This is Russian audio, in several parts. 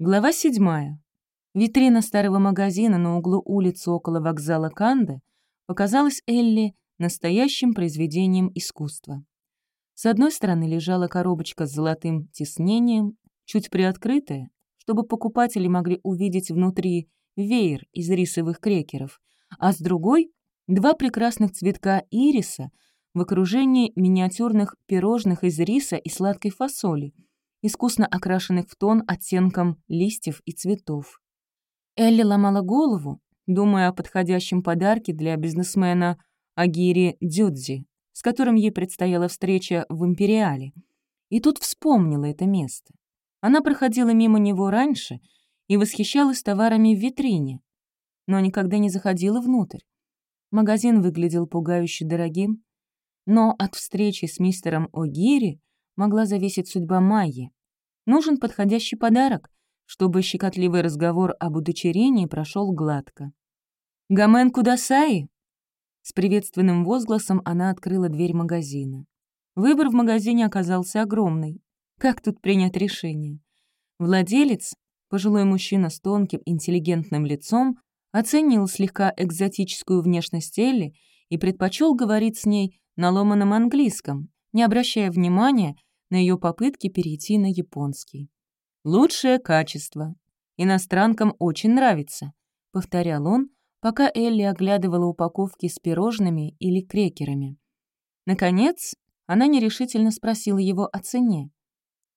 Глава седьмая. Витрина старого магазина на углу улицы около вокзала Канда показалась Элли настоящим произведением искусства. С одной стороны лежала коробочка с золотым тиснением, чуть приоткрытая, чтобы покупатели могли увидеть внутри веер из рисовых крекеров, а с другой — два прекрасных цветка ириса в окружении миниатюрных пирожных из риса и сладкой фасоли — искусно окрашенных в тон оттенком листьев и цветов. Элли ломала голову, думая о подходящем подарке для бизнесмена Агири Дюдзи, с которым ей предстояла встреча в Империале. И тут вспомнила это место. Она проходила мимо него раньше и восхищалась товарами в витрине, но никогда не заходила внутрь. Магазин выглядел пугающе дорогим, но от встречи с мистером О'Гири могла зависеть судьба Майи. Нужен подходящий подарок, чтобы щекотливый разговор об удочерении прошел гладко. «Гамен Кудасаи!» С приветственным возгласом она открыла дверь магазина. Выбор в магазине оказался огромный. Как тут принять решение? Владелец, пожилой мужчина с тонким, интеллигентным лицом, оценил слегка экзотическую внешность Элли и предпочел говорить с ней на ломаном английском, не обращая внимания на ее попытки перейти на японский. «Лучшее качество. Иностранкам очень нравится», — повторял он, пока Элли оглядывала упаковки с пирожными или крекерами. Наконец, она нерешительно спросила его о цене.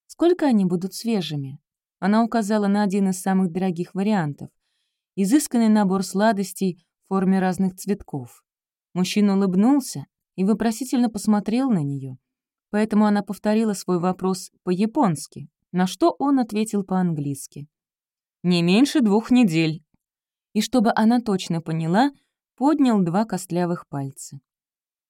«Сколько они будут свежими?» Она указала на один из самых дорогих вариантов — изысканный набор сладостей в форме разных цветков. Мужчина улыбнулся и вопросительно посмотрел на нее поэтому она повторила свой вопрос по-японски, на что он ответил по-английски. «Не меньше двух недель». И чтобы она точно поняла, поднял два костлявых пальца.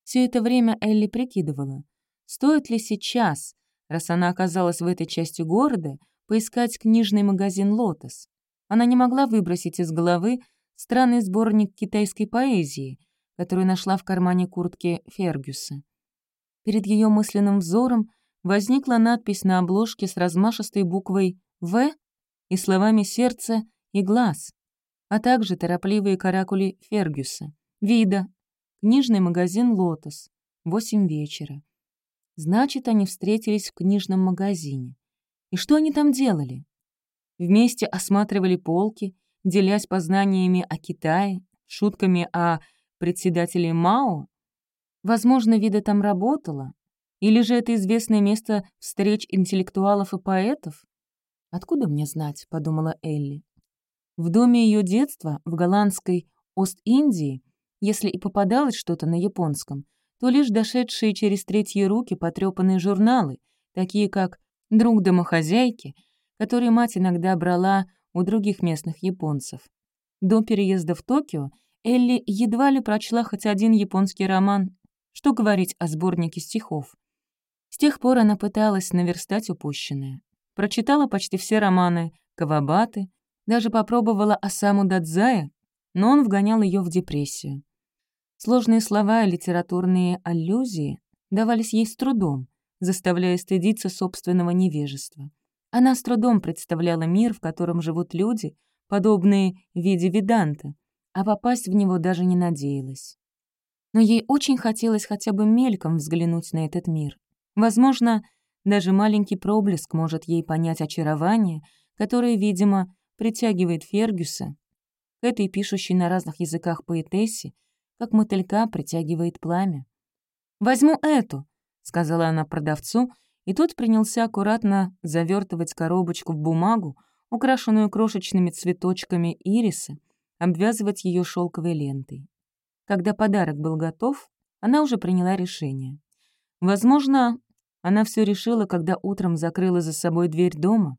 Все это время Элли прикидывала, стоит ли сейчас, раз она оказалась в этой части города, поискать книжный магазин «Лотос». Она не могла выбросить из головы странный сборник китайской поэзии, который нашла в кармане куртки Фергюса. Перед ее мысленным взором возникла надпись на обложке с размашистой буквой «В» и словами «сердце» и «глаз», а также торопливые каракули Фергюса, вида, книжный магазин «Лотос», восемь вечера. Значит, они встретились в книжном магазине. И что они там делали? Вместе осматривали полки, делясь познаниями о Китае, шутками о председателе Мао Возможно, Вида там работала? Или же это известное место встреч интеллектуалов и поэтов? «Откуда мне знать?» — подумала Элли. В доме ее детства, в голландской Ост-Индии, если и попадалось что-то на японском, то лишь дошедшие через третьи руки потрепанные журналы, такие как «Друг домохозяйки», которые мать иногда брала у других местных японцев. До переезда в Токио Элли едва ли прочла хоть один японский роман, что говорить о сборнике стихов? С тех пор она пыталась наверстать упущенное. Прочитала почти все романы Кавабаты, даже попробовала Осаму Дадзая, но он вгонял ее в депрессию. Сложные слова и литературные аллюзии давались ей с трудом, заставляя стыдиться собственного невежества. Она с трудом представляла мир, в котором живут люди, подобные виде Веданта, а попасть в него даже не надеялась но ей очень хотелось хотя бы мельком взглянуть на этот мир. Возможно, даже маленький проблеск может ей понять очарование, которое, видимо, притягивает Фергюса к этой пишущей на разных языках поэтессе, как мотылька притягивает пламя. «Возьму эту», — сказала она продавцу, и тот принялся аккуратно завертывать коробочку в бумагу, украшенную крошечными цветочками ириса, обвязывать ее шелковой лентой. Когда подарок был готов, она уже приняла решение. Возможно, она все решила, когда утром закрыла за собой дверь дома.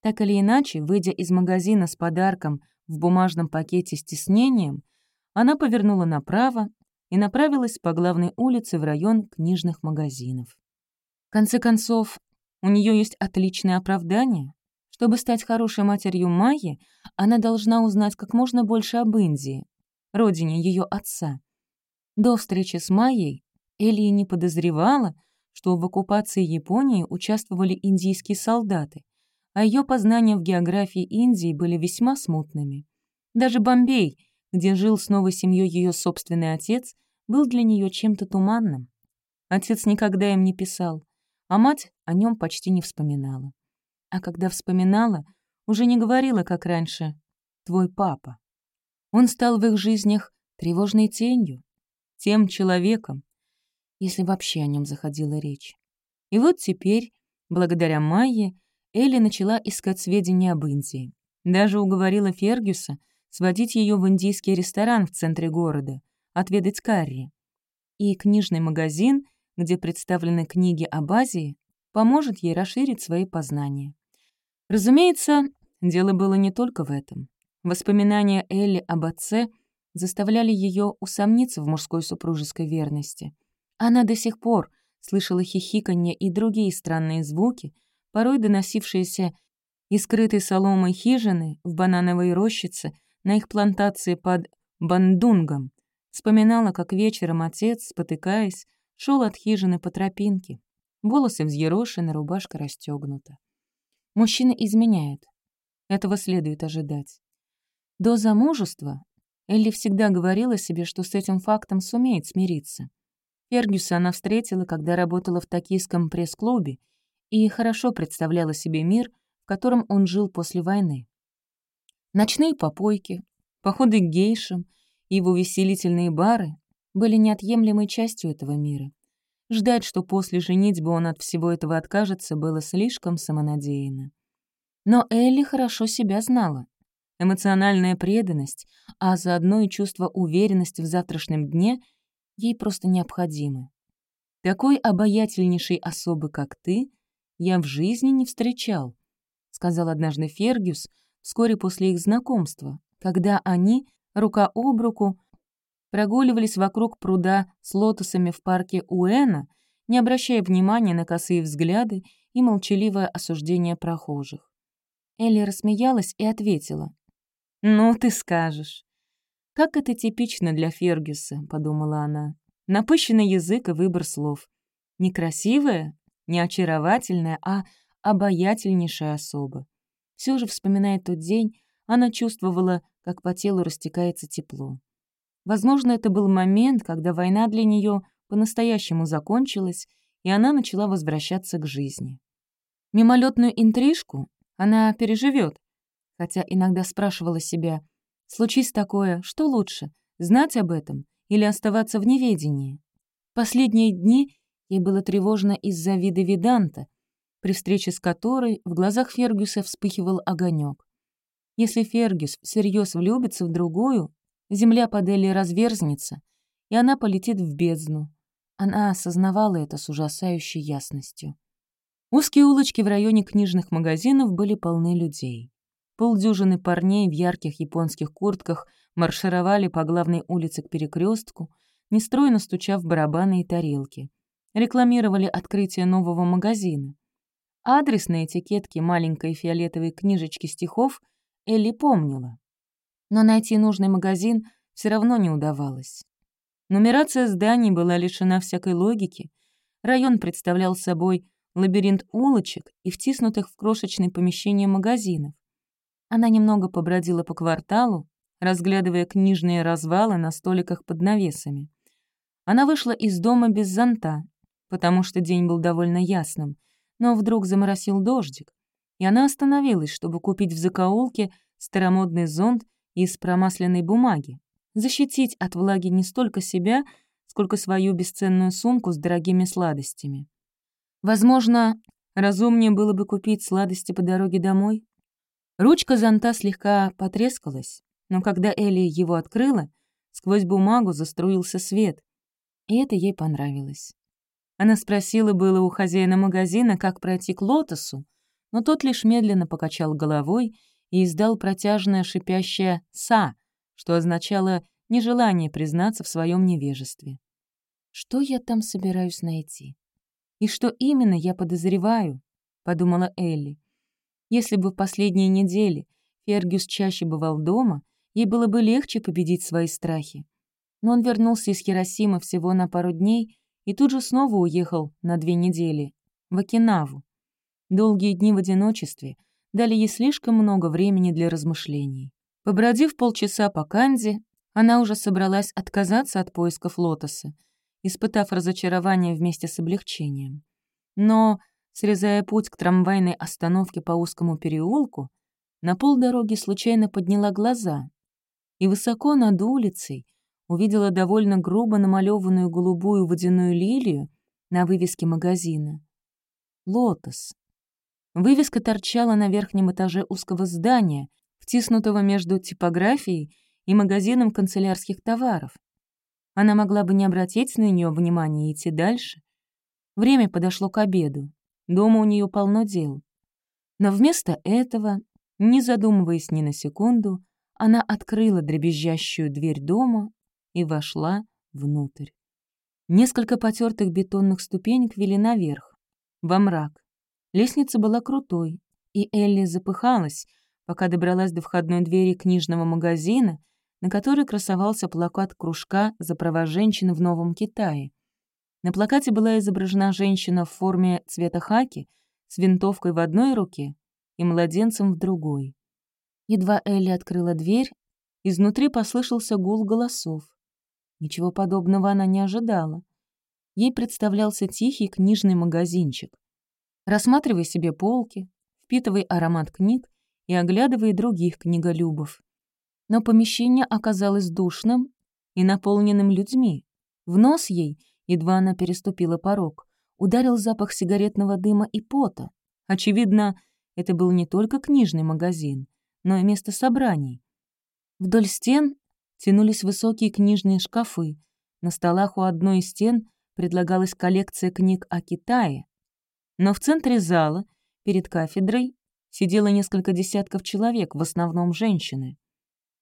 Так или иначе, выйдя из магазина с подарком в бумажном пакете с тиснением, она повернула направо и направилась по главной улице в район книжных магазинов. В конце концов, у нее есть отличное оправдание. Чтобы стать хорошей матерью Майи, она должна узнать как можно больше об Индии, родине ее отца. До встречи с Майей Элли не подозревала, что в оккупации Японии участвовали индийские солдаты, а ее познания в географии Индии были весьма смутными. Даже Бомбей, где жил с новой семьей ее собственный отец, был для нее чем-то туманным. Отец никогда им не писал, а мать о нем почти не вспоминала. А когда вспоминала, уже не говорила, как раньше, «твой папа». Он стал в их жизнях тревожной тенью, тем человеком, если вообще о нем заходила речь. И вот теперь, благодаря Майе, Элли начала искать сведения об Индии. Даже уговорила Фергюса сводить ее в индийский ресторан в центре города, отведать карри. И книжный магазин, где представлены книги об Азии, поможет ей расширить свои познания. Разумеется, дело было не только в этом. Воспоминания Элли об отце заставляли ее усомниться в мужской супружеской верности. Она до сих пор слышала хихиканье и другие странные звуки, порой доносившиеся из скрытой соломой хижины в банановой рощице на их плантации под Бандунгом. Вспоминала, как вечером отец, спотыкаясь, шел от хижины по тропинке. Волосы взъерошены, рубашка расстегнута. Мужчина изменяет. Этого следует ожидать. До замужества Элли всегда говорила себе, что с этим фактом сумеет смириться. Фергюса она встретила, когда работала в токийском пресс-клубе и хорошо представляла себе мир, в котором он жил после войны. Ночные попойки, походы к гейшам и его веселительные бары были неотъемлемой частью этого мира. Ждать, что после женитьбы он от всего этого откажется, было слишком самонадеянно. Но Элли хорошо себя знала. Эмоциональная преданность, а заодно и чувство уверенности в завтрашнем дне ей просто необходимы. Такой обаятельнейшей особы, как ты, я в жизни не встречал, сказал однажды Фергюс вскоре после их знакомства, когда они, рука об руку, прогуливались вокруг пруда с лотосами в парке Уэна, не обращая внимания на косые взгляды и молчаливое осуждение прохожих. Элли рассмеялась и ответила. «Ну, ты скажешь». «Как это типично для Фергюса», — подумала она. Напыщенный язык и выбор слов. Некрасивая, не очаровательная, а обаятельнейшая особа. Все же, вспоминая тот день, она чувствовала, как по телу растекается тепло. Возможно, это был момент, когда война для нее по-настоящему закончилась, и она начала возвращаться к жизни. Мимолетную интрижку она переживет, хотя иногда спрашивала себя, случись такое, что лучше, знать об этом или оставаться в неведении? Последние дни ей было тревожно из-за вида Виданта, при встрече с которой в глазах Фергюса вспыхивал огонек. Если Фергюс всерьез влюбится в другую, земля под Элли разверзнется, и она полетит в бездну. Она осознавала это с ужасающей ясностью. Узкие улочки в районе книжных магазинов были полны людей. Полдюжины парней в ярких японских куртках маршировали по главной улице к перекрестку, нестройно стуча в барабаны и тарелки. Рекламировали открытие нового магазина. Адрес на этикетке маленькой фиолетовой книжечки стихов Элли помнила. Но найти нужный магазин все равно не удавалось. Нумерация зданий была лишена всякой логики. Район представлял собой лабиринт улочек и втиснутых в крошечные помещения магазинов. Она немного побродила по кварталу, разглядывая книжные развалы на столиках под навесами. Она вышла из дома без зонта, потому что день был довольно ясным, но вдруг заморосил дождик, и она остановилась, чтобы купить в закоулке старомодный зонт из промасленной бумаги, защитить от влаги не столько себя, сколько свою бесценную сумку с дорогими сладостями. Возможно, разумнее было бы купить сладости по дороге домой. Ручка зонта слегка потрескалась, но когда Элли его открыла, сквозь бумагу заструился свет, и это ей понравилось. Она спросила было у хозяина магазина, как пройти к лотосу, но тот лишь медленно покачал головой и издал протяжное шипящее «са», что означало нежелание признаться в своем невежестве. Что я там собираюсь найти? И что именно я подозреваю, подумала Элли. Если бы в последние недели Фергюс чаще бывал дома, ей было бы легче победить свои страхи. Но он вернулся из Хиросимы всего на пару дней и тут же снова уехал на две недели в Окинаву. Долгие дни в одиночестве, дали ей слишком много времени для размышлений. Побродив полчаса по Канде, она уже собралась отказаться от поисков лотоса, испытав разочарование вместе с облегчением. Но, срезая путь к трамвайной остановке по узкому переулку, на полдороги случайно подняла глаза и высоко над улицей увидела довольно грубо намалеванную голубую водяную лилию на вывеске магазина. «Лотос». Вывеска торчала на верхнем этаже узкого здания, втиснутого между типографией и магазином канцелярских товаров. Она могла бы не обратить на нее внимания и идти дальше. Время подошло к обеду. Дома у нее полно дел. Но вместо этого, не задумываясь ни на секунду, она открыла дребезжащую дверь дома и вошла внутрь. Несколько потертых бетонных ступенек вели наверх, во мрак. Лестница была крутой, и Элли запыхалась, пока добралась до входной двери книжного магазина, на которой красовался плакат кружка за права женщин в Новом Китае. На плакате была изображена женщина в форме цвета хаки с винтовкой в одной руке и младенцем в другой. Едва Элли открыла дверь, изнутри послышался гул голосов. Ничего подобного она не ожидала. Ей представлялся тихий книжный магазинчик. Рассматривай себе полки, впитывай аромат книг и оглядывай других книголюбов. Но помещение оказалось душным и наполненным людьми. В нос ей, едва она переступила порог, ударил запах сигаретного дыма и пота. Очевидно, это был не только книжный магазин, но и место собраний. Вдоль стен тянулись высокие книжные шкафы. На столах у одной из стен предлагалась коллекция книг о Китае. Но в центре зала, перед кафедрой, сидело несколько десятков человек, в основном женщины.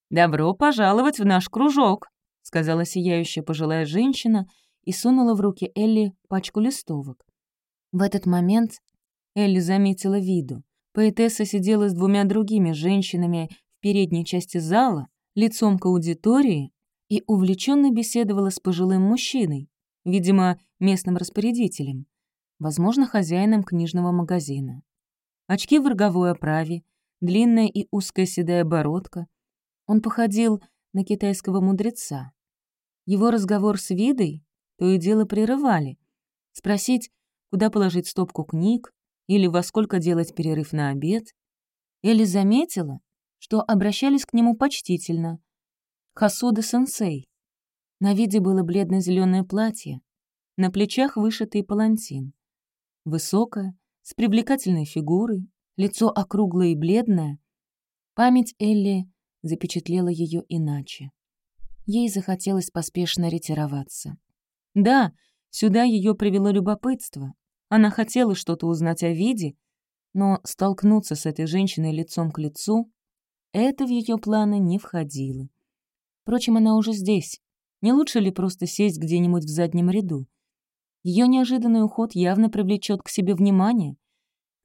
«Добро пожаловать в наш кружок», — сказала сияющая пожилая женщина и сунула в руки Элли пачку листовок. В этот момент Элли заметила виду. Поэтесса сидела с двумя другими женщинами в передней части зала, лицом к аудитории и увлеченно беседовала с пожилым мужчиной, видимо, местным распорядителем, возможно, хозяином книжного магазина. Очки в роговой оправе, длинная и узкая седая бородка. Он походил на китайского мудреца. Его разговор с Видой то и дело прерывали. Спросить, куда положить стопку книг или во сколько делать перерыв на обед. Элли заметила, что обращались к нему почтительно. Хасуда-сенсей. На виде было бледно зеленое платье, на плечах вышитый палантин. Высокая, с привлекательной фигурой, лицо округлое и бледное. Память Элли запечатлела ее иначе. Ей захотелось поспешно ретироваться. Да, сюда ее привело любопытство. Она хотела что-то узнать о виде, но столкнуться с этой женщиной лицом к лицу это в ее планы не входило. Впрочем, она уже здесь. Не лучше ли просто сесть где-нибудь в заднем ряду? Ее неожиданный уход явно привлечет к себе внимание.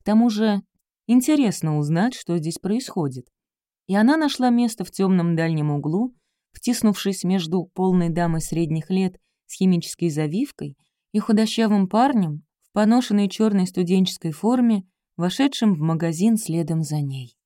К тому же интересно узнать, что здесь происходит. И она нашла место в темном дальнем углу, втиснувшись между полной дамой средних лет с химической завивкой и худощавым парнем в поношенной черной студенческой форме, вошедшим в магазин следом за ней.